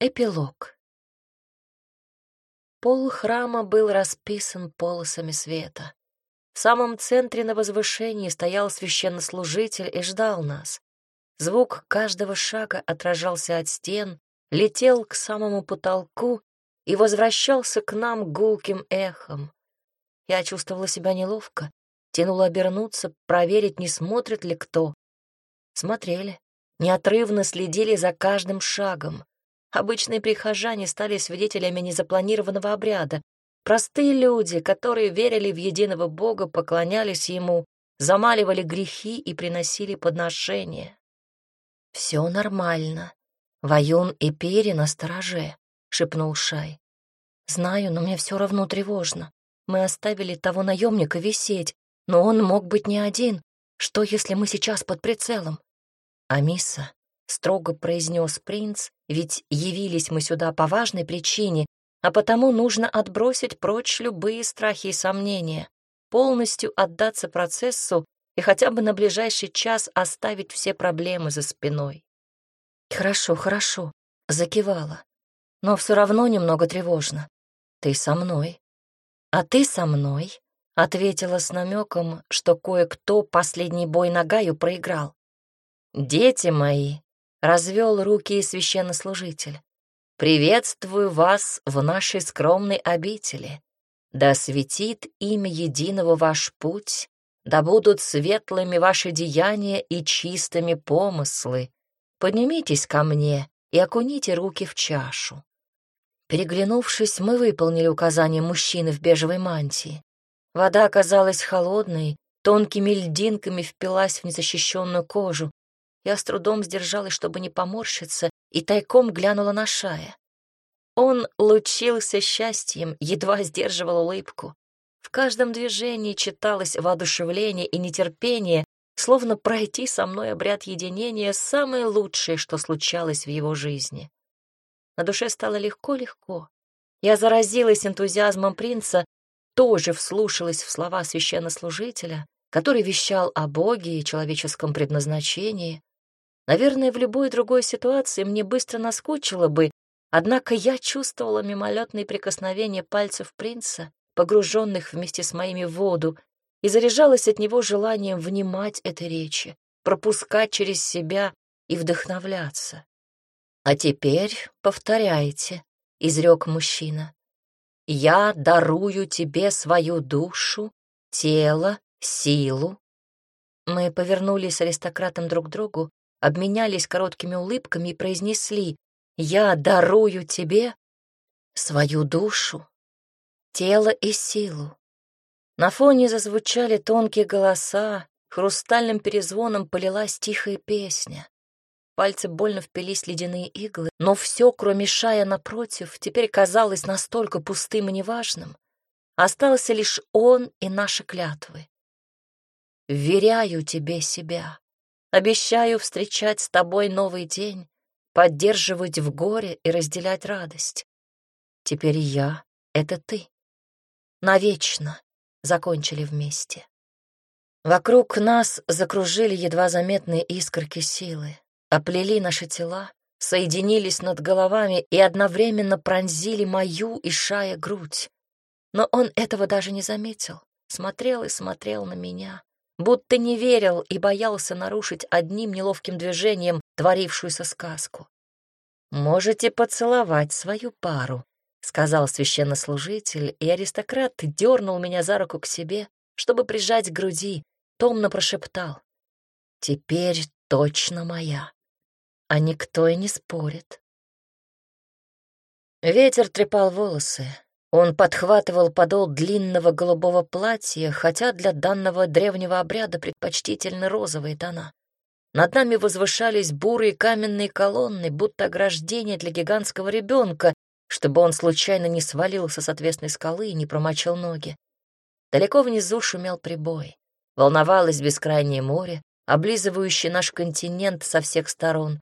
Эпилог. Пол храма был расписан полосами света. В самом центре на возвышении стоял священнослужитель и ждал нас. Звук каждого шага отражался от стен, летел к самому потолку и возвращался к нам гулким эхом. Я чувствовала себя неловко, тянула обернуться, проверить, не смотрит ли кто. Смотрели, неотрывно следили за каждым шагом. Обычные прихожане стали свидетелями незапланированного обряда, Простые люди, которые верили в единого Бога, поклонялись Ему, замаливали грехи и приносили подношения. «Все нормально. Ваюн и Пери на стороже», — шепнул Шай. «Знаю, но мне все равно тревожно. Мы оставили того наемника висеть, но он мог быть не один. Что, если мы сейчас под прицелом?» «Амиса», — строго произнес принц, «ведь явились мы сюда по важной причине, а потому нужно отбросить прочь любые страхи и сомнения, полностью отдаться процессу и хотя бы на ближайший час оставить все проблемы за спиной. «Хорошо, хорошо», — закивала. «Но все равно немного тревожно. Ты со мной». «А ты со мной», — ответила с намеком, что кое-кто последний бой ногаю проиграл. «Дети мои», — развел руки священнослужитель. Приветствую вас в нашей скромной обители. Да светит имя единого ваш путь, да будут светлыми ваши деяния и чистыми помыслы. Поднимитесь ко мне и окуните руки в чашу. Переглянувшись, мы выполнили указание мужчины в бежевой мантии. Вода оказалась холодной, тонкими льдинками впилась в незащищенную кожу. Я с трудом сдержалась, чтобы не поморщиться, и тайком глянула на Шая. Он лучился счастьем, едва сдерживал улыбку. В каждом движении читалось воодушевление и нетерпение, словно пройти со мной обряд единения — самое лучшее, что случалось в его жизни. На душе стало легко-легко. Я заразилась энтузиазмом принца, тоже вслушалась в слова священнослужителя, который вещал о Боге и человеческом предназначении. Наверное, в любой другой ситуации мне быстро наскучило бы, однако я чувствовала мимолетные прикосновения пальцев принца, погруженных вместе с моими в воду, и заряжалась от него желанием внимать этой речи, пропускать через себя и вдохновляться. «А теперь повторяйте», — изрек мужчина. «Я дарую тебе свою душу, тело, силу». Мы повернулись с аристократом друг к другу, обменялись короткими улыбками и произнесли «Я дарую тебе свою душу, тело и силу». На фоне зазвучали тонкие голоса, хрустальным перезвоном полилась тихая песня. Пальцы больно впились ледяные иглы, но все, кроме шая напротив, теперь казалось настолько пустым и неважным. Остался лишь он и наши клятвы. «Вверяю тебе себя», Обещаю встречать с тобой новый день, поддерживать в горе и разделять радость. Теперь я — это ты. Навечно закончили вместе. Вокруг нас закружили едва заметные искорки силы, оплели наши тела, соединились над головами и одновременно пронзили мою и Шая грудь. Но он этого даже не заметил, смотрел и смотрел на меня, будто не верил и боялся нарушить одним неловким движением творившуюся сказку. «Можете поцеловать свою пару», — сказал священнослужитель, и аристократ дернул меня за руку к себе, чтобы прижать к груди, томно прошептал. «Теперь точно моя, а никто и не спорит». Ветер трепал волосы, он подхватывал подол длинного голубого платья, хотя для данного древнего обряда предпочтительны розовые тона. Над нами возвышались бурые каменные колонны, будто ограждение для гигантского ребенка, чтобы он случайно не свалился с отвесной скалы и не промочил ноги. Далеко внизу шумел прибой. Волновалось бескрайнее море, облизывающее наш континент со всех сторон.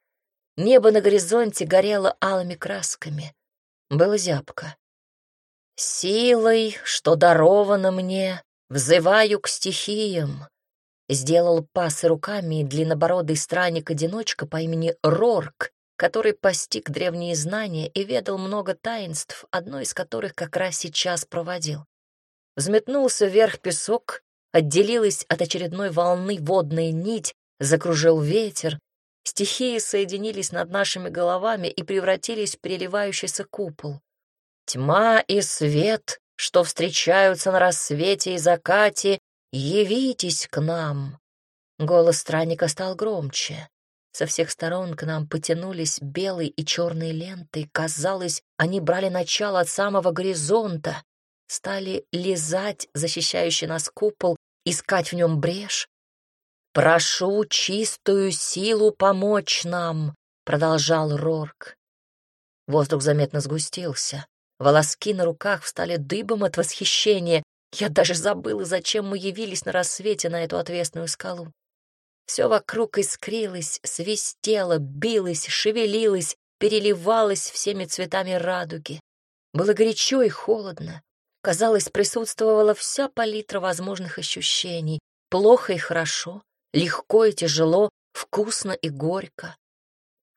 Небо на горизонте горело алыми красками. Было зябко. «Силой, что даровано мне, взываю к стихиям», сделал пасы руками длиннобородый странник-одиночка по имени Рорк, который постиг древние знания и ведал много таинств, одно из которых как раз сейчас проводил. Взметнулся вверх песок, отделилась от очередной волны водная нить, закружил ветер, стихии соединились над нашими головами и превратились в переливающийся купол. Тьма и свет, что встречаются на рассвете и закате, явитесь к нам. Голос странника стал громче. Со всех сторон к нам потянулись белые и черные ленты. Казалось, они брали начало от самого горизонта, стали лизать защищающий нас купол, искать в нем брешь. «Прошу чистую силу помочь нам», — продолжал Рорк. Воздух заметно сгустился. Волоски на руках встали дыбом от восхищения. Я даже забыла, зачем мы явились на рассвете на эту отвесную скалу. Все вокруг искрилось, свистело, билось, шевелилось, переливалось всеми цветами радуги. Было горячо и холодно. Казалось, присутствовала вся палитра возможных ощущений. Плохо и хорошо, легко и тяжело, вкусно и горько.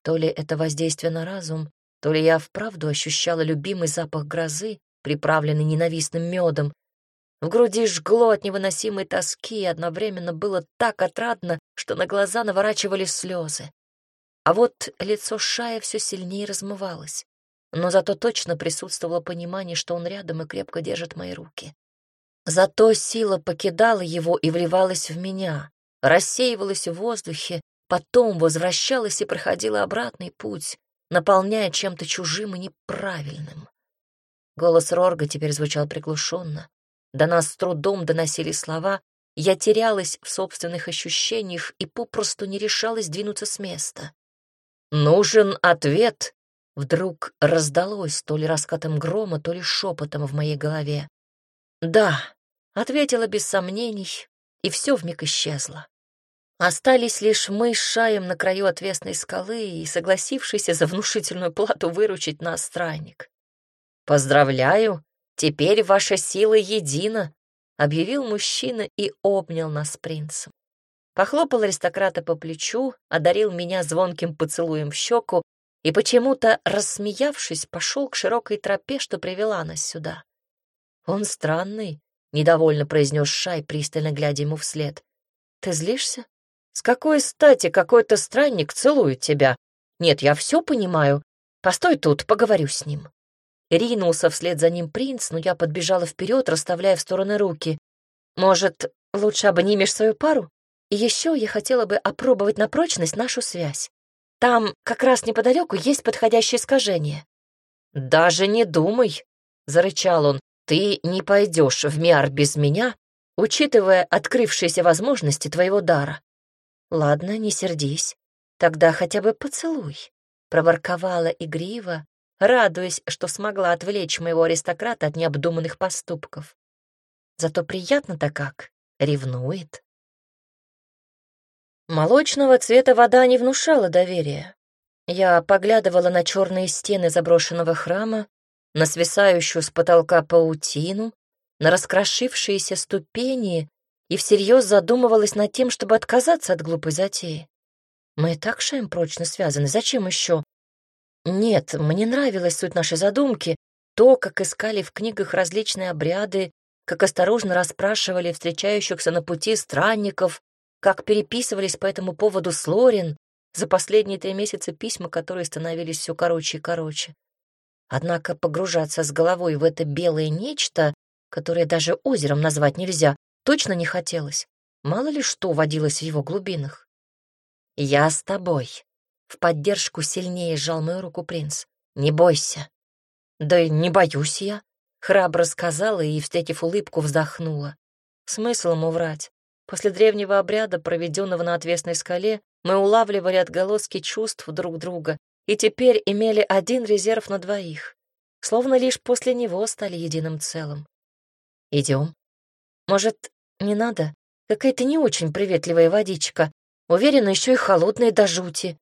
То ли это воздействие на разум, то ли я вправду ощущала любимый запах грозы, приправленный ненавистным медом, в груди жгло от невыносимой тоски, и одновременно было так отрадно, что на глаза наворачивались слезы. А вот лицо Шая все сильнее размывалось. Но зато точно присутствовало понимание, что он рядом и крепко держит мои руки. Зато сила покидала его и вливалась в меня, рассеивалась в воздухе, потом возвращалась и проходила обратный путь, наполняя чем-то чужим и неправильным. Голос Рорга теперь звучал приглушенно, до нас с трудом доносили слова, я терялась в собственных ощущениях и попросту не решалась двинуться с места. «Нужен ответ!» Вдруг раздалось то ли раскатом грома, то ли шепотом в моей голове. «Да», — ответила без сомнений, и все вмиг исчезло. Остались лишь мы с Шаем на краю отвесной скалы и согласившийся за внушительную плату выручить нас странник. «Поздравляю!» «Теперь ваша сила едина», — объявил мужчина и обнял нас принцем. Похлопал аристократа по плечу, одарил меня звонким поцелуем в щеку и, почему-то рассмеявшись, пошел к широкой тропе, что привела нас сюда. «Он странный», — недовольно произнес Шай, пристально глядя ему вслед. «Ты злишься? С какой стати какой-то странник целует тебя? Нет, я все понимаю. Постой тут, поговорю с ним». Ринулся вслед за ним принц, но я подбежала вперед, расставляя в стороны руки. «Может, лучше обнимешь свою пару? И еще я хотела бы опробовать на прочность нашу связь. Там как раз неподалеку есть подходящее искажение». «Даже не думай», — зарычал он, — «ты не пойдешь в Миар без меня, учитывая открывшиеся возможности твоего дара». «Ладно, не сердись. Тогда хотя бы поцелуй», — проворковала игриво, радуясь, что смогла отвлечь моего аристократа от необдуманных поступков. Зато приятно-то как, ревнует. Молочного цвета вода не внушала доверия. Я поглядывала на черные стены заброшенного храма, на свисающую с потолка паутину, на раскрошившиеся ступени и всерьез задумывалась над тем, чтобы отказаться от глупой затеи. Мы и так шаем прочно связаны, зачем еще нет, мне нравилась суть нашей задумки, то, как искали в книгах различные обряды, как осторожно расспрашивали встречающихся на пути странников, как переписывались по этому поводу с Лорин, за последние три месяца письма, которые становились все короче и короче. Однако погружаться с головой в это белое нечто, которое даже озером назвать нельзя, точно не хотелось. Мало ли что водилось в его глубинах. «Я с тобой», в поддержку сильнее сжал мою руку принц. «Не бойся». «Да не боюсь я», — храбро сказала и, встретив улыбку, вздохнула. Смысл ему врать. После древнего обряда, проведенного на отвесной скале, мы улавливали отголоски чувств друг друга и теперь имели один резерв на двоих. Словно лишь после него стали единым целым. Идем. Может, не надо? Какая-то не очень приветливая водичка. Уверена, еще и холодная до жути.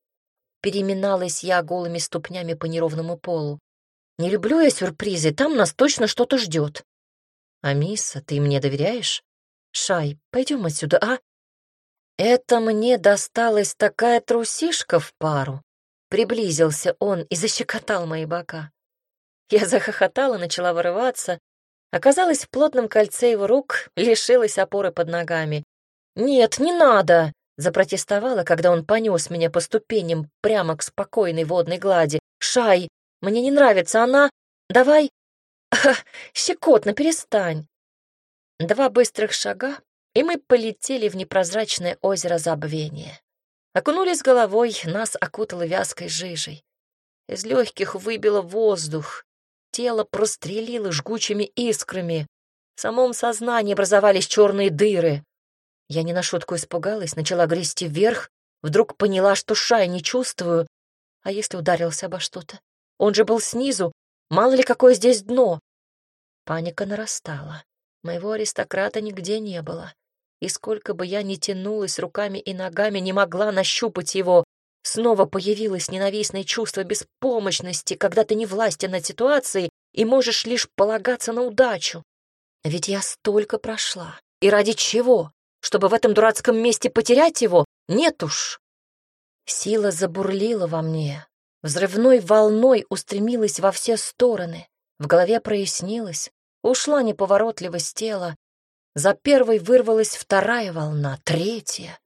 Переминалась я голыми ступнями по неровному полу. Не люблю я сюрпризы, там нас точно что-то ждет. Амиса, ты мне доверяешь? Шай, пойдем отсюда, а? Это мне досталась такая трусишка в пару. Приблизился он и защекотал мои бока. Я захохотала, начала вырываться. Оказалась в плотном кольце его рук, лишилась опоры под ногами. «Нет, не надо!» — запротестовала, когда он понес меня по ступеням прямо к спокойной водной глади. «Шай, мне не нравится она. Давай...» «Щекотно, перестань!» Два быстрых шага, и мы полетели в непрозрачное озеро забвения. Окунулись головой, нас окутало вязкой жижей. Из легких выбило воздух, тело прострелило жгучими искрами. В самом сознании образовались черные дыры. Я не на шутку испугалась, начала грести вверх, вдруг поняла, что шай не чувствую. А если ударился обо что-то? Он же был снизу, мало ли какое здесь дно. Паника нарастала. Моего аристократа нигде не было. И сколько бы я ни тянулась руками и ногами, не могла нащупать его. Снова появилось ненавистное чувство беспомощности, когда ты не властен над ситуацией и можешь лишь полагаться на удачу. Ведь я столько прошла. И ради чего? Чтобы в этом дурацком месте потерять его? Нет уж. Сила забурлила во мне. Взрывной волной устремилась во все стороны. В голове прояснилось. Ушла неповоротливость тела, за первой вырвалась вторая волна, третья.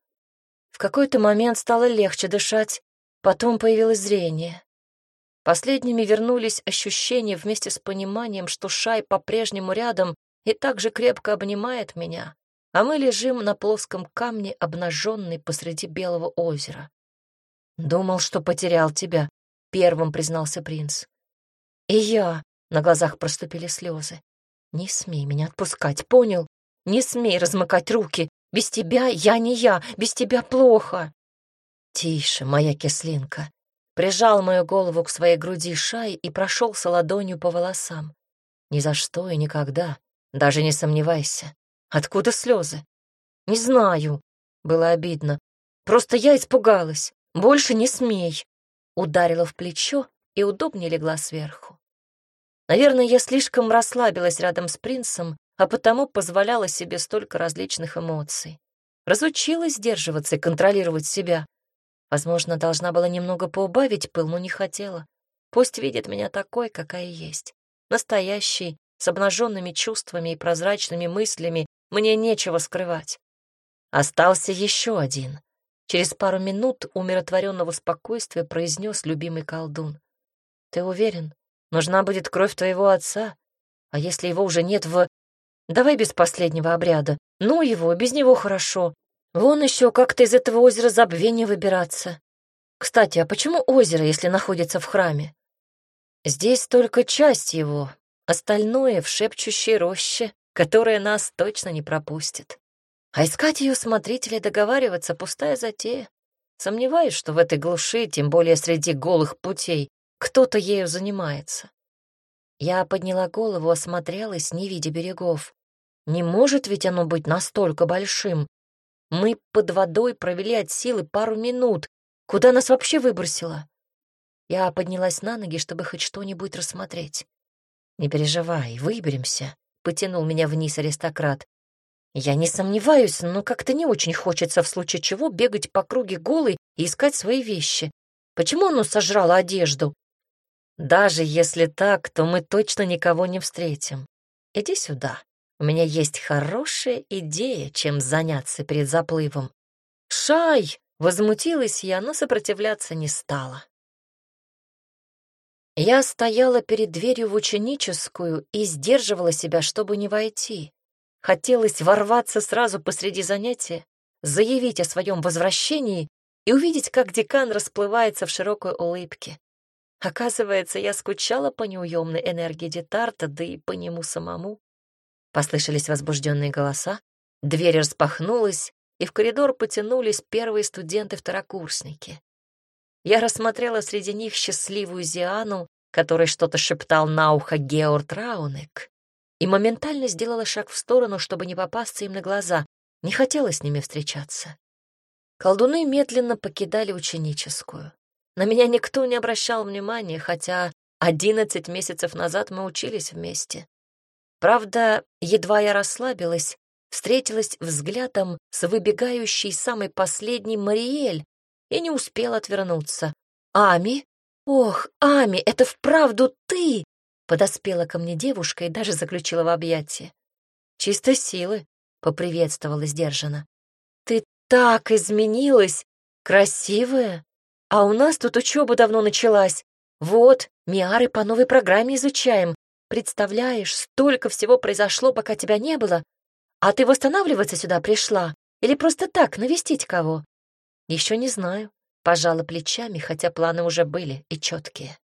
Какой-то момент стало легче дышать, потом появилось зрение. Последними вернулись ощущения вместе с пониманием, что Шай по-прежнему рядом и так же крепко обнимает меня, а мы лежим на плоском камне, обнаженный посреди белого озера. «Думал, что потерял тебя», — первым признался принц. «И я», — на глазах проступили слезы. «Не смей меня отпускать, понял? Не смей размыкать руки. Без тебя я не я, без тебя плохо. Тише, моя кислинка. Прижал мою голову к своей груди Шай и прошелся ладонью по волосам. Ни за что и никогда, даже не сомневайся. Откуда слезы? Не знаю. Было обидно. Просто я испугалась. Больше не смей. Ударила в плечо и удобнее легла сверху. Наверное, я слишком расслабилась рядом с принцем а потому позволяла себе столько различных эмоций. Разучилась сдерживаться и контролировать себя. Возможно, должна была немного поубавить пыл, но не хотела. Пусть видит меня такой, какая есть. Настоящий, с обнаженными чувствами и прозрачными мыслями, мне нечего скрывать. Остался еще один. Через пару минут умиротворенного спокойствия произнес любимый колдун. «Ты уверен? Нужна будет кровь твоего отца? А если его уже нет в...» Давай без последнего обряда. Ну его, без него хорошо. Вон еще как-то из этого озера забвения выбираться. Кстати, а почему озеро, если находится в храме? Здесь только часть его, остальное в шепчущей роще, которая нас точно не пропустит. А искать ее смотрителя договариваться — пустая затея. Сомневаюсь, что в этой глуши, тем более среди голых путей, кто-то ею занимается. Я подняла голову, осмотрелась, не видя берегов. Не может ведь оно быть настолько большим. Мы под водой провели от силы пару минут. Куда нас вообще выбросило? Я поднялась на ноги, чтобы хоть что-нибудь рассмотреть. «Не переживай, выберемся», — потянул меня вниз аристократ. «Я не сомневаюсь, но как-то не очень хочется в случае чего бегать по круге голой и искать свои вещи. Почему оно сожрало одежду?» Даже если так, то мы точно никого не встретим. Иди сюда. У меня есть хорошая идея, чем заняться перед заплывом. Шай! Возмутилась я, но сопротивляться не стала. Я стояла перед дверью в ученическую и сдерживала себя, чтобы не войти. Хотелось ворваться сразу посреди занятия, заявить о своем возвращении и увидеть, как декан расплывается в широкой улыбке. Оказывается, я скучала по неуемной энергии Детарта, да и по нему самому. Послышались возбужденные голоса, дверь распахнулась, и в коридор потянулись первые студенты-второкурсники. Я рассмотрела среди них счастливую Зиану, который что-то шептал на ухо Георг Раунек, и моментально сделала шаг в сторону, чтобы не попасться им на глаза. Не хотела с ними встречаться. Колдуны медленно покидали ученическую. На меня никто не обращал внимания, хотя одиннадцать месяцев назад мы учились вместе. Правда, едва я расслабилась, встретилась взглядом с выбегающей самой последней Мариэль и не успела отвернуться. Ами? Ох, Ами, это вправду ты!» Подоспела ко мне девушка и даже заключила в объятия. «Чисто силы», — поприветствовала сдержанно. «Ты так изменилась! Красивая! А у нас тут учеба давно началась. Вот, миары по новой программе изучаем. Представляешь, столько всего произошло, пока тебя не было. А ты восстанавливаться сюда пришла? Или просто так, навестить кого? Еще не знаю. Пожала плечами, хотя планы уже были и четкие.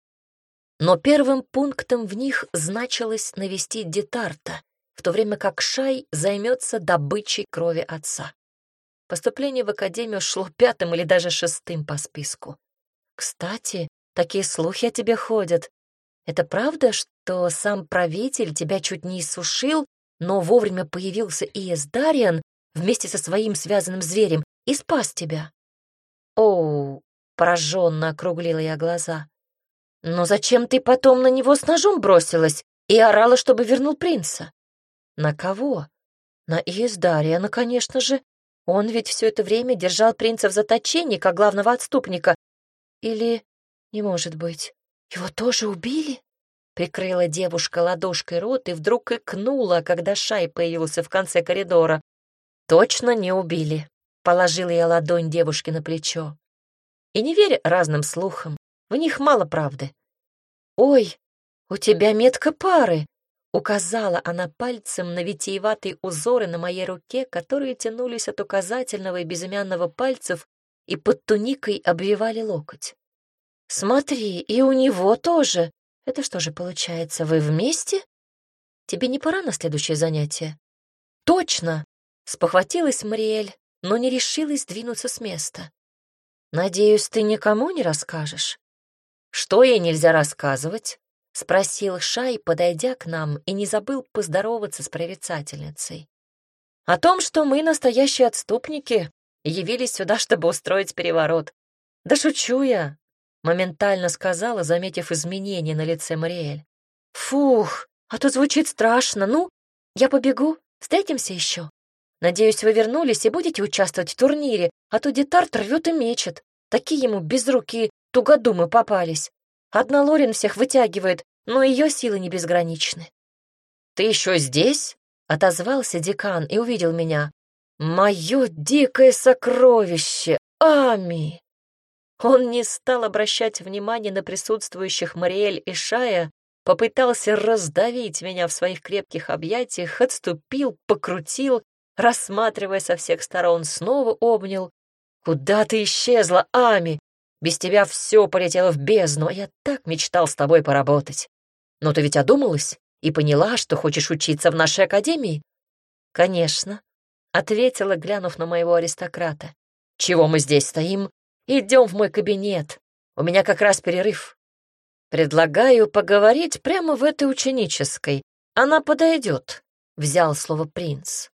Но первым пунктом в них значилось навестить Детарта, в то время как Шай займется добычей крови отца. Поступление в академию шло пятым или даже шестым по списку. Кстати, такие слухи о тебе ходят. Это правда, что сам правитель тебя чуть не иссушил, но вовремя появился Иесдариан вместе со своим связанным зверем и спас тебя? Оу, пораженно округлила я глаза. Но зачем ты потом на него с ножом бросилась и орала, чтобы вернул принца? На кого? На Иесдариана, конечно же. Он ведь все это время держал принца в заточении, как главного отступника. Или... Не может быть. Его тоже убили? Прикрыла девушка ладошкой рот и вдруг икнула, когда Шай появился в конце коридора. Точно не убили. Положила я ладонь девушке на плечо. И не верь разным слухам, в них мало правды. «Ой, у тебя метка пары!» Указала она пальцем на витиеватые узоры на моей руке, которые тянулись от указательного и безымянного пальцев и под туникой обвивали локоть. «Смотри, и у него тоже. Это что же получается, вы вместе? Тебе не пора на следующее занятие?» «Точно!» — спохватилась Мариэль, но не решилась двинуться с места. «Надеюсь, ты никому не расскажешь?» «Что ей нельзя рассказывать?» — спросил Шай, подойдя к нам, и не забыл поздороваться с прорицательницей. «О том, что мы настоящие отступники, явились сюда, чтобы устроить переворот. Да шучу я», — моментально сказала, заметив изменения на лице Мариэль. «Фух, а то звучит страшно. Ну, я побегу, встретимся еще. Надеюсь, вы вернулись и будете участвовать в турнире, а то Детарт рвет и мечет. Такие ему безрукие тугодумы попались. Одна Лорин всех вытягивает, но ее силы не безграничны. «Ты еще здесь?» — отозвался декан и увидел меня. «Мое дикое сокровище! Ами!» Он не стал обращать внимания на присутствующих Мариэль и Шая, попытался раздавить меня в своих крепких объятиях, отступил, покрутил, рассматривая со всех сторон, снова обнял. «Куда ты исчезла, Ами? Без тебя все полетело в бездну, а я так мечтал с тобой поработать. Но ты ведь одумалась и поняла, что хочешь учиться в нашей академии? Конечно, ответила, глянув на моего аристократа. Чего мы здесь стоим? Идем в мой кабинет. У меня как раз перерыв. Предлагаю поговорить прямо в этой ученической. Она подойдет, взял слово принц.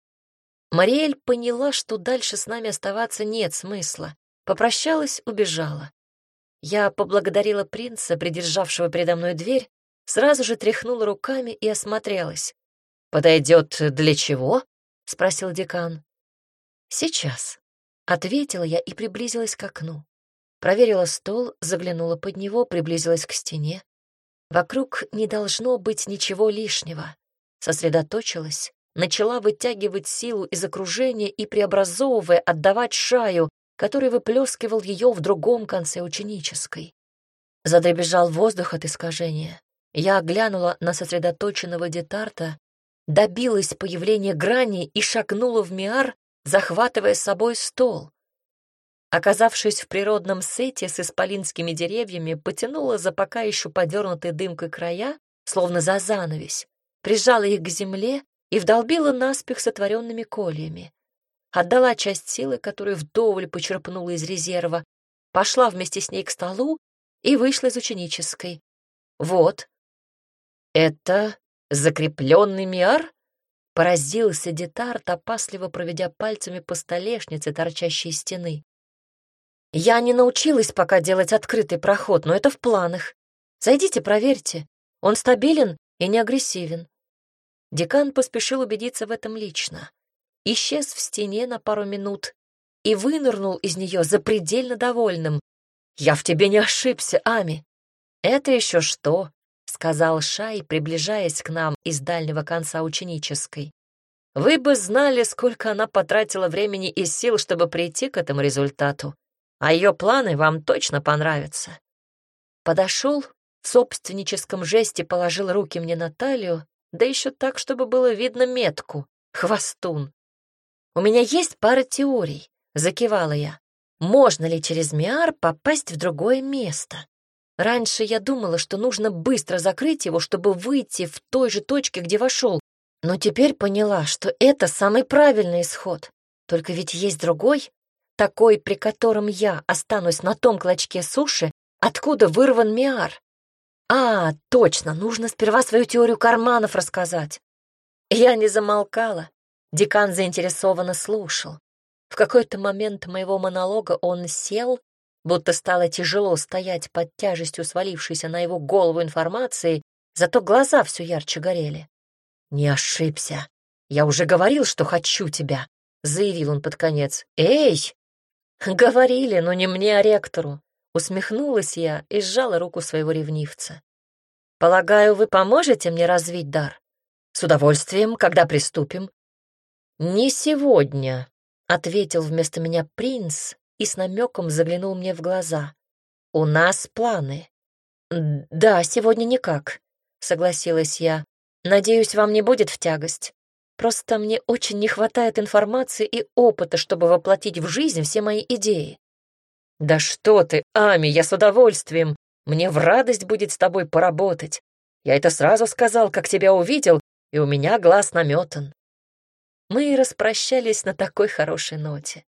Мариэль поняла, что дальше с нами оставаться нет смысла. Попрощалась, убежала. Я поблагодарила принца, придержавшего передо мной дверь, сразу же тряхнула руками и осмотрелась. «Подойдет для чего?» — спросил декан. «Сейчас», — ответила я и приблизилась к окну. Проверила стол, заглянула под него, приблизилась к стене. Вокруг не должно быть ничего лишнего. Сосредоточилась, начала вытягивать силу из окружения и, преобразовывая, отдавать шаю, который выплескивал ее в другом конце ученической. Задребежал воздух от искажения. Я оглянула на сосредоточенного детарта, добилась появления грани и шагнула в миар, захватывая с собой стол. Оказавшись в природном сете с исполинскими деревьями, потянула за пока еще подернутой дымкой края, словно за занавесь, прижала их к земле и вдолбила наспех сотворенными кольями отдала часть силы, которую вдоволь почерпнула из резерва, пошла вместе с ней к столу и вышла из ученической. Вот. Это закрепленный миар? Поразился Детарт, опасливо проведя пальцами по столешнице, торчащей стены. Я не научилась пока делать открытый проход, но это в планах. Зайдите, проверьте. Он стабилен и не агрессивен. Декан поспешил убедиться в этом лично исчез в стене на пару минут и вынырнул из нее запредельно довольным. «Я в тебе не ошибся, Ами!» «Это еще что?» — сказал Шай, приближаясь к нам из дальнего конца ученической. «Вы бы знали, сколько она потратила времени и сил, чтобы прийти к этому результату, а ее планы вам точно понравятся». Подошел, в собственническом жесте положил руки мне на талию, да еще так, чтобы было видно метку, хвостун. «У меня есть пара теорий», — закивала я. «Можно ли через Миар попасть в другое место?» Раньше я думала, что нужно быстро закрыть его, чтобы выйти в той же точке, где вошел, но теперь поняла, что это самый правильный исход. Только ведь есть другой, такой, при котором я останусь на том клочке суши, откуда вырван Миар. А, точно, нужно сперва свою теорию карманов рассказать. Я не замолкала. Декан заинтересованно слушал. В какой-то момент моего монолога он сел будто стало тяжело стоять под тяжестью свалившейся на его голову информации, зато глаза все ярче горели. «Не ошибся. Я уже говорил, что хочу тебя», — заявил он под конец. «Эй!» «Говорили, но не мне, а ректору». Усмехнулась я и сжала руку своего ревнивца. «Полагаю, вы поможете мне развить дар?» «С удовольствием, когда приступим». «Не сегодня», — ответил вместо меня принц, и с намеком заглянул мне в глаза. «У нас планы». «Да, сегодня никак», — согласилась я. «Надеюсь, вам не будет в тягость. Просто мне очень не хватает информации и опыта, чтобы воплотить в жизнь все мои идеи». «Да что ты, Ами, я с удовольствием. Мне в радость будет с тобой поработать. Я это сразу сказал, как тебя увидел, и у меня глаз наметан». Мы распрощались на такой хорошей ноте.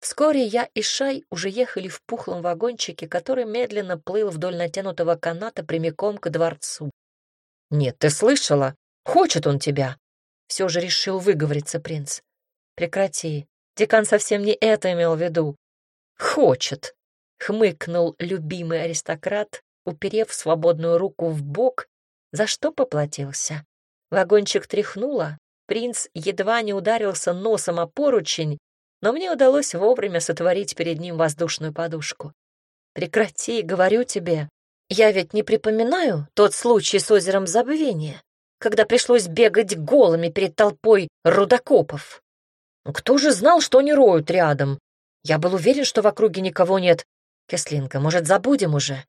Вскоре я и Шай уже ехали в пухлом вагончике, который медленно плыл вдоль натянутого каната прямиком к дворцу. «Нет, ты слышала? Хочет он тебя!» Все же решил выговориться принц. «Прекрати. Декан совсем не это имел в виду. Хочет!» — хмыкнул любимый аристократ, уперев свободную руку в бок, за что поплатился. Вагончик тряхнуло, принц едва не ударился носом о поручень, но мне удалось вовремя сотворить перед ним воздушную подушку. «Прекрати, говорю тебе. Я ведь не припоминаю тот случай с озером забвения, когда пришлось бегать голыми перед толпой рудокопов. Кто же знал, что они роют рядом? Я был уверен, что в округе никого нет. Кислинка, может, забудем уже?»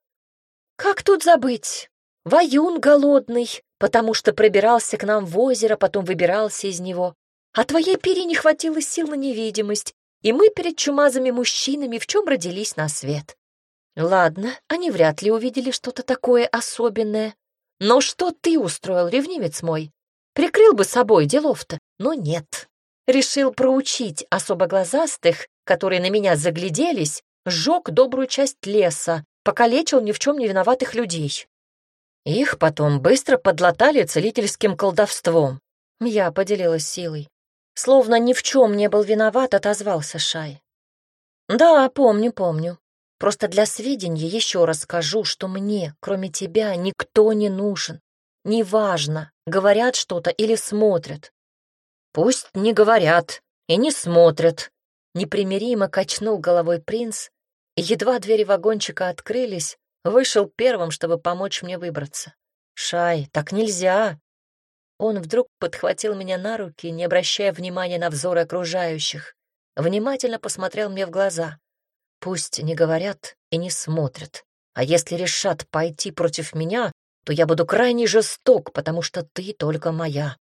«Как тут забыть? Воюн голодный, потому что пробирался к нам в озеро, потом выбирался из него. А твоей пере не хватило сил на невидимость, и мы перед чумазыми мужчинами в чем родились на свет. Ладно, они вряд ли увидели что-то такое особенное. Но что ты устроил, ревнивец мой? Прикрыл бы собой делов-то, но нет. Решил проучить особо глазастых, которые на меня загляделись, сжег добрую часть леса, покалечил ни в чем не виноватых людей. Их потом быстро подлатали целительским колдовством. Я поделилась силой. Словно ни в чем не был виноват, отозвался Шай. «Да, помню, помню. Просто для сведения еще раз скажу, что мне, кроме тебя, никто не нужен. Неважно, говорят что-то или смотрят. Пусть не говорят и не смотрят. Непримиримо качнул головой принц, едва двери вагончика открылись, вышел первым, чтобы помочь мне выбраться. «Шай, так нельзя!» Он вдруг подхватил меня на руки, не обращая внимания на взоры окружающих. Внимательно посмотрел мне в глаза. Пусть не говорят и не смотрят. А если решат пойти против меня, то я буду крайне жесток, потому что ты только моя.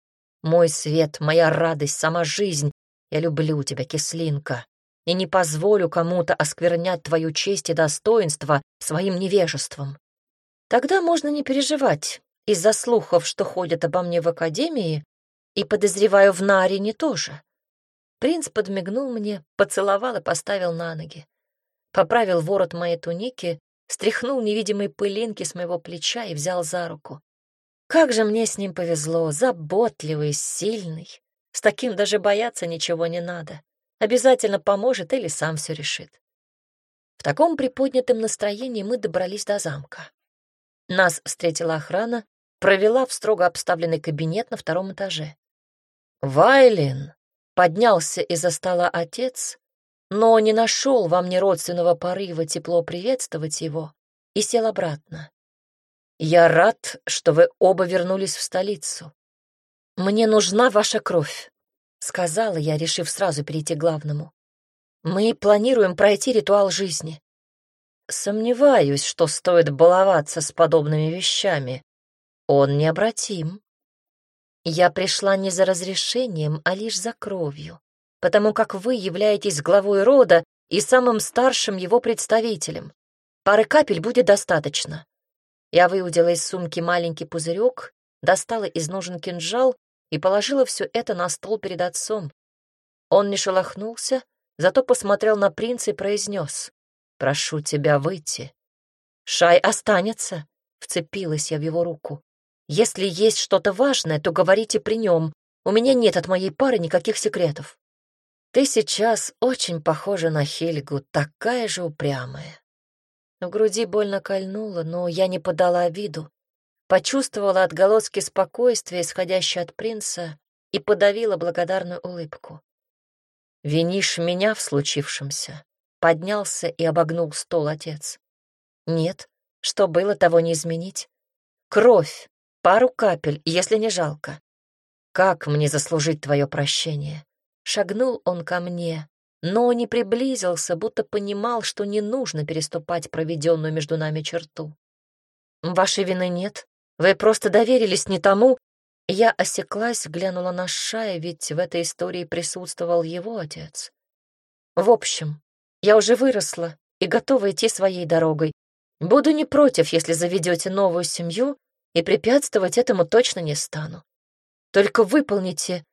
Мой свет, моя радость, сама жизнь. Я люблю тебя, кислинка, и не позволю кому-то осквернять твою честь и достоинство своим невежеством. Тогда можно не переживать, из-за слухов, что ходят обо мне в академии, и, подозреваю, в Нарине тоже. Принц подмигнул мне, поцеловал и поставил на ноги. Поправил ворот моей туники, стряхнул невидимые пылинки с моего плеча и взял за руку. Как же мне с ним повезло, заботливый, сильный. С таким даже бояться ничего не надо. Обязательно поможет или сам все решит. В таком приподнятом настроении мы добрались до замка. Нас встретила охрана, провела в строго обставленный кабинет на втором этаже. «Вайлин!» — поднялся из-за стола отец, но не нашел во мне родственного порыва тепло приветствовать его и сел обратно. «Я рад, что вы оба вернулись в столицу. Мне нужна ваша кровь», — сказала я, решив сразу перейти к главному. «Мы планируем пройти ритуал жизни. Сомневаюсь, что стоит баловаться с подобными вещами. Он необратим. Я пришла не за разрешением, а лишь за кровью, потому как вы являетесь главой рода и самым старшим его представителем. Пары капель будет достаточно. Я выудила из сумки маленький пузырек, достала из ножен кинжал и положила все это на стол перед отцом. Он не шелохнулся, зато посмотрел на принца и произнес «Прошу тебя выйти». «Шай останется», — вцепилась я в его руку. Если есть что-то важное, то говорите при нем. У меня нет от моей пары никаких секретов. Ты сейчас очень похожа на Хельгу, такая же упрямая. В груди больно кольнуло, но я не подала виду. Почувствовала отголоски спокойствия, исходящее от принца, и подавила благодарную улыбку. «Винишь меня в случившемся?» Поднялся и обогнул стол отец. «Нет, что было, того не изменить. Кровь Пару капель, если не жалко. Как мне заслужить твое прощение? Шагнул он ко мне, но не приблизился, будто понимал, что не нужно переступать проведенную между нами черту. Вашей вины нет. Вы просто доверились не тому. Я осеклась, глянула на Шая, ведь в этой истории присутствовал его отец. В общем, я уже выросла и готова идти своей дорогой. Буду не против, если заведете новую семью и препятствовать этому точно не стану. Только выполните.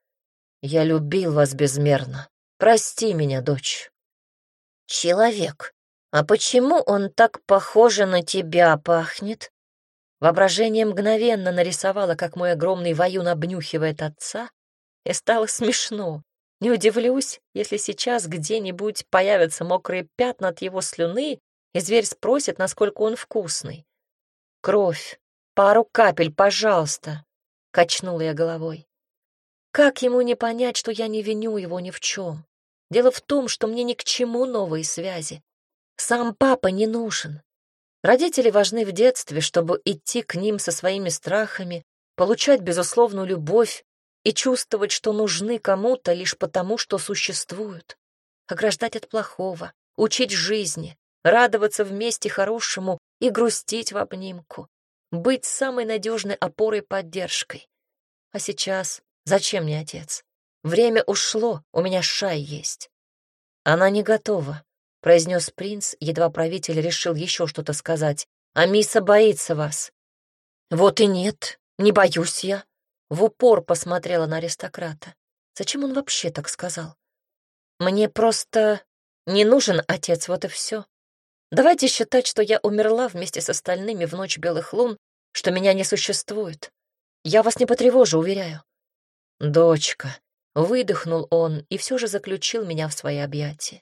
Я любил вас безмерно. Прости меня, дочь. Человек, а почему он так похоже на тебя пахнет? Воображение мгновенно нарисовало, как мой огромный воюн обнюхивает отца, и стало смешно. Не удивлюсь, если сейчас где-нибудь появятся мокрые пятна от его слюны, и зверь спросит, насколько он вкусный. Кровь, «Пару капель, пожалуйста», — качнула я головой. Как ему не понять, что я не виню его ни в чем? Дело в том, что мне ни к чему новые связи. Сам папа не нужен. Родители важны в детстве, чтобы идти к ним со своими страхами, получать безусловную любовь и чувствовать, что нужны кому-то лишь потому, что существуют. Ограждать от плохого, учить жизни, радоваться вместе хорошему и грустить в обнимку быть самой надежной опорой и поддержкой. А сейчас зачем мне отец? Время ушло, у меня шай есть. Она не готова, произнес принц, едва правитель решил еще что-то сказать. А Миса боится вас. Вот и нет, не боюсь я. В упор посмотрела на аристократа. Зачем он вообще так сказал? Мне просто не нужен отец, вот и все. Давайте считать, что я умерла вместе с остальными в ночь белых лун, что меня не существует. Я вас не потревожу, уверяю. Дочка, выдохнул он и все же заключил меня в свои объятия.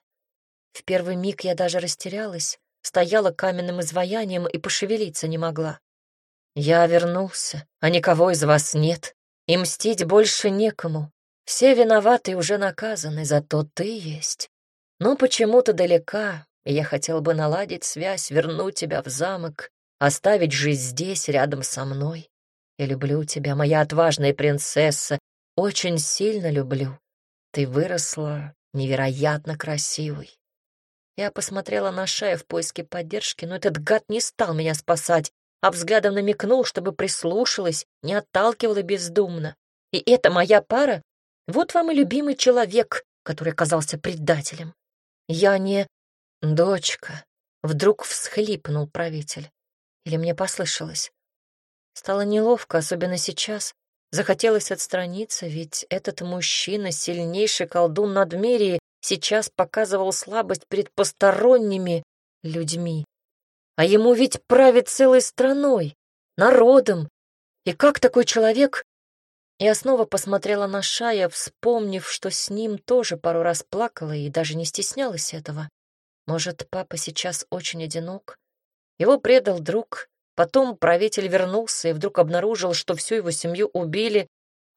В первый миг я даже растерялась, стояла каменным изваянием и пошевелиться не могла. Я вернулся, а никого из вас нет, и мстить больше некому. Все виноваты и уже наказаны, зато ты есть. Но почему-то далека, и я хотел бы наладить связь, вернуть тебя в замок, оставить жизнь здесь, рядом со мной. Я люблю тебя, моя отважная принцесса, очень сильно люблю. Ты выросла невероятно красивой. Я посмотрела на Шая в поиске поддержки, но этот гад не стал меня спасать, а взглядом намекнул, чтобы прислушалась, не отталкивала бездумно. И это моя пара? Вот вам и любимый человек, который оказался предателем. Я не... Дочка. Вдруг всхлипнул правитель. Или мне послышалось? Стало неловко, особенно сейчас. Захотелось отстраниться, ведь этот мужчина, сильнейший колдун Надмерии, сейчас показывал слабость перед посторонними людьми. А ему ведь правит целой страной, народом. И как такой человек... Я снова посмотрела на Шая, вспомнив, что с ним тоже пару раз плакала и даже не стеснялась этого. Может, папа сейчас очень одинок? Его предал друг, потом правитель вернулся и вдруг обнаружил, что всю его семью убили,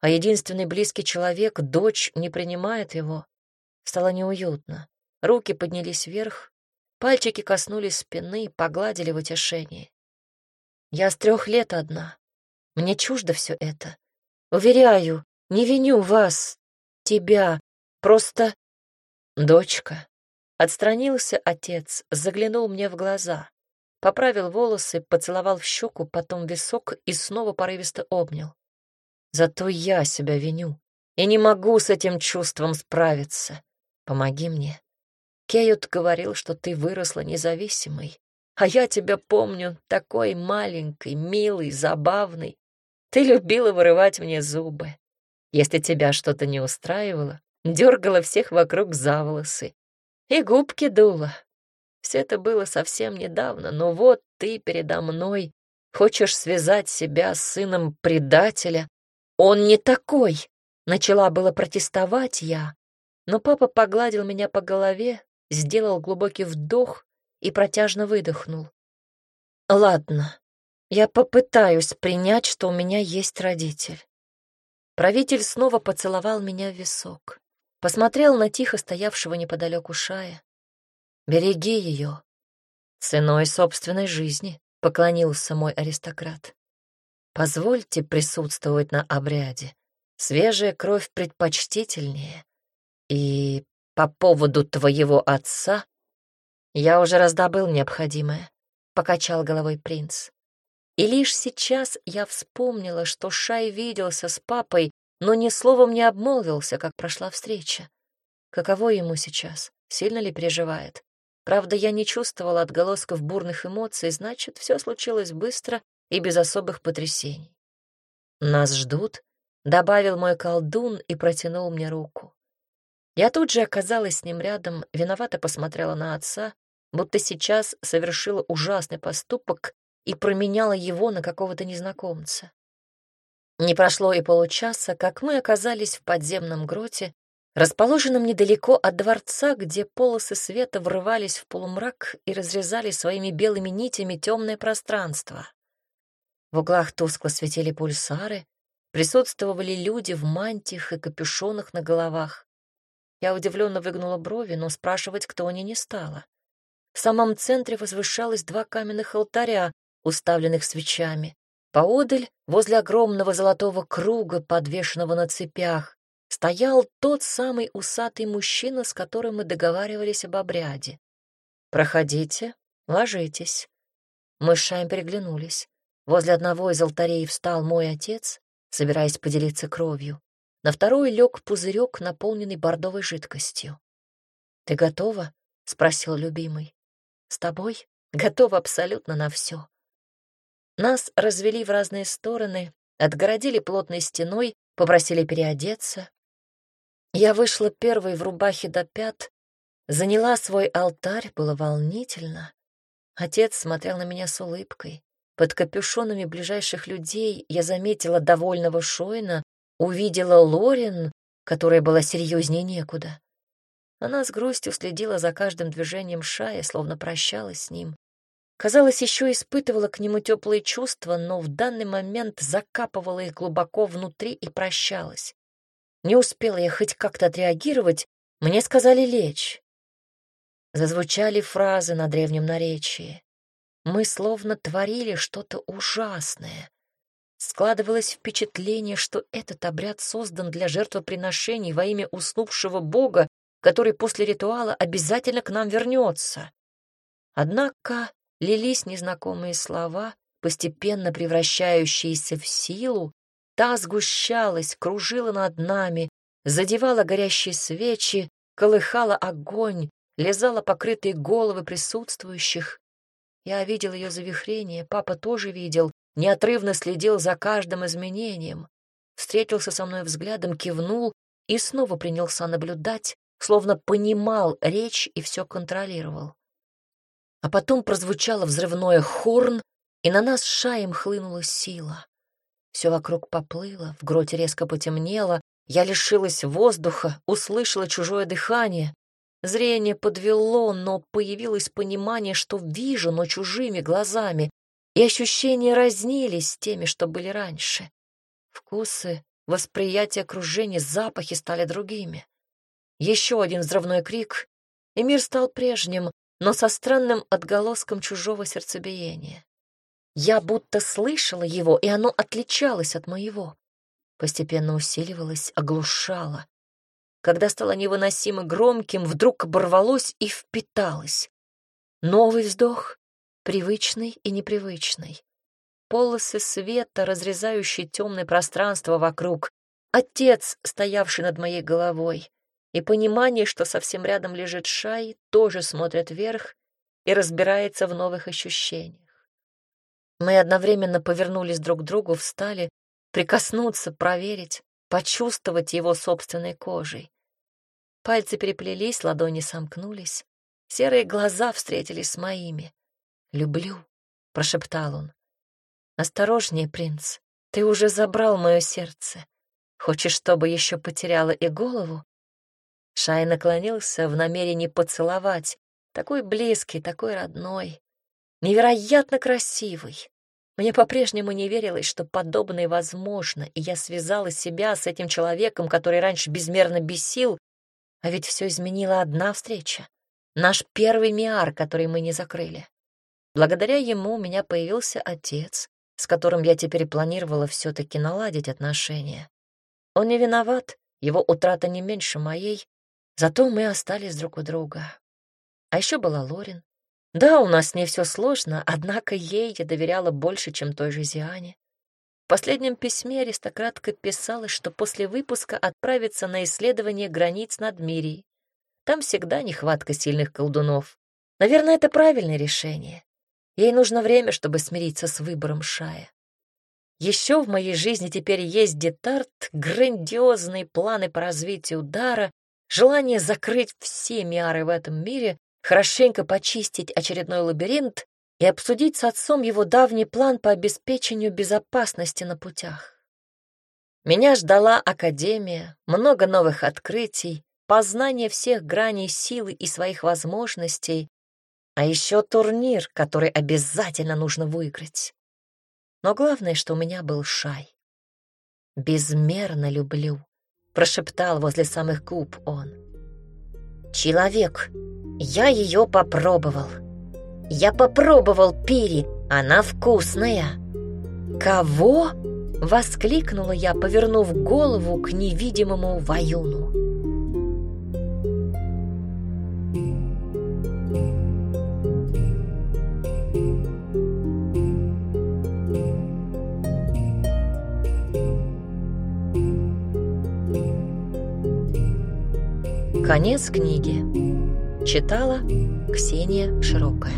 а единственный близкий человек, дочь, не принимает его. Стало неуютно. Руки поднялись вверх, пальчики коснулись спины, погладили в утешении. Я с трех лет одна. Мне чуждо все это. Уверяю, не виню вас, тебя, просто... Дочка. Отстранился отец, заглянул мне в глаза, поправил волосы, поцеловал в щеку, потом висок и снова порывисто обнял. Зато я себя виню и не могу с этим чувством справиться. Помоги мне. Кейот говорил, что ты выросла независимой, а я тебя помню такой маленькой, милой, забавной. Ты любила вырывать мне зубы. Если тебя что-то не устраивало, дергала всех вокруг за волосы. И губки дула. Все это было совсем недавно, но вот ты передо мной хочешь связать себя с сыном предателя. Он не такой. Начала было протестовать я, но папа погладил меня по голове, сделал глубокий вдох и протяжно выдохнул. Ладно, я попытаюсь принять, что у меня есть родитель. Правитель снова поцеловал меня в висок, посмотрел на тихо стоявшего неподалеку Шая. «Береги ее». «Ценой собственной жизни», — поклонился мой аристократ. «Позвольте присутствовать на обряде. Свежая кровь предпочтительнее. И по поводу твоего отца я уже раздобыл необходимое», — покачал головой принц. И лишь сейчас я вспомнила, что Шай виделся с папой, но ни словом не обмолвился, как прошла встреча. Каково ему сейчас? Сильно ли переживает? Правда, я не чувствовала отголосков бурных эмоций, значит, все случилось быстро и без особых потрясений. «Нас ждут», — добавил мой колдун и протянул мне руку. Я тут же оказалась с ним рядом, виновато посмотрела на отца, будто сейчас совершила ужасный поступок и променяла его на какого-то незнакомца. Не прошло и получаса, как мы оказались в подземном гроте, расположенном недалеко от дворца, где полосы света врывались в полумрак и разрезали своими белыми нитями темное пространство. В углах тускло светили пульсары, присутствовали люди в мантиях и капюшонах на головах. Я удивленно выгнула брови, но спрашивать, кто они, не стала. В самом центре возвышалось два каменных алтаря, уставленных свечами. Поодаль, возле огромного золотого круга, подвешенного на цепях, стоял тот самый усатый мужчина, с которым мы договаривались об обряде. «Проходите, ложитесь». Мы с Шаем переглянулись. Возле одного из алтарей встал мой отец, собираясь поделиться кровью. На второй лег пузырек, наполненный бордовой жидкостью. «Ты готова?» — спросил любимый. «С тобой? Готова абсолютно на все. Нас развели в разные стороны, отгородили плотной стеной, попросили переодеться. Я вышла первой в рубахе до пят, заняла свой алтарь, было волнительно. Отец смотрел на меня с улыбкой. Под капюшонами ближайших людей я заметила довольного Шойна, увидела Лорин, которая была серьезнее некуда. Она с грустью следила за каждым движением Шая, словно прощалась с ним. Казалось, еще испытывала к нему теплые чувства, но в данный момент закапывала их глубоко внутри и прощалась. Не успела я хоть как-то отреагировать, мне сказали лечь. Зазвучали фразы на древнем наречии. Мы словно творили что-то ужасное. Складывалось впечатление, что этот обряд создан для жертвоприношений во имя уснувшего бога, который после ритуала обязательно к нам вернется. Однако лились незнакомые слова, постепенно превращающиеся в силу, та сгущалась, кружила над нами, задевала горящие свечи, колыхала огонь, лизала покрытые головы присутствующих. Я видел ее завихрение, папа тоже видел, неотрывно следил за каждым изменением. Встретился со мной взглядом, кивнул и снова принялся наблюдать, словно понимал речь и все контролировал. А потом прозвучало взрывное хорн, и на нас шаем хлынула сила. Все вокруг поплыло, в гроте резко потемнело, я лишилась воздуха, услышала чужое дыхание. Зрение подвело, но появилось понимание, что вижу, но чужими глазами, и ощущения разнились с теми, что были раньше. Вкусы, восприятие окружения, запахи стали другими. Еще один взрывной крик, и мир стал прежним, но со странным отголоском чужого сердцебиения. Я будто слышала его, и оно отличалось от моего. Постепенно усиливалось, оглушало. Когда стало невыносимо громким, вдруг оборвалось и впиталось. Новый вздох, привычный и непривычный. Полосы света, разрезающие темное пространство вокруг. Отец, стоявший над моей головой. И понимание, что совсем рядом лежит Шай, тоже смотрит вверх и разбирается в новых ощущениях. Мы одновременно повернулись друг к другу, встали, прикоснуться, проверить, почувствовать его собственной кожей. Пальцы переплелись, ладони сомкнулись. Серые глаза встретились с моими. «Люблю», — прошептал он. «Осторожнее, принц, ты уже забрал мое сердце. Хочешь, чтобы еще потеряла и голову?» Шай наклонился в намерении поцеловать. Такой близкий, такой родной, невероятно красивый. Мне по-прежнему не верилось, что подобное возможно, и я связала себя с этим человеком, который раньше безмерно бесил, а ведь все изменила одна встреча. Наш первый миар, который мы не закрыли. Благодаря ему у меня появился отец, с которым я теперь планировала все-таки наладить отношения. Он не виноват, его утрата не меньше моей, зато мы остались друг у друга. А еще была Лорин. Да, у нас с ней все сложно, однако ей я доверяла больше, чем той же Зиане. В последнем письме аристократка писала, что после выпуска отправится на исследование границ над Мирией. Там всегда нехватка сильных колдунов. Наверное, это правильное решение. Ей нужно время, чтобы смириться с выбором Шая. Еще в моей жизни теперь есть детарт, грандиозные планы по развитию дара, желание закрыть все миары в этом мире, хорошенько почистить очередной лабиринт и обсудить с отцом его давний план по обеспечению безопасности на путях. Меня ждала академия, много новых открытий, познание всех граней силы и своих возможностей, а еще турнир, который обязательно нужно выиграть. Но главное, что у меня был шай. «Безмерно люблю», — прошептал возле самых губ он. «Человек, я ее попробовал». Я попробовал пири, она вкусная. Кого? Воскликнула я, повернув голову к невидимому воюну. Конец книги. Читала Ксения Широкая.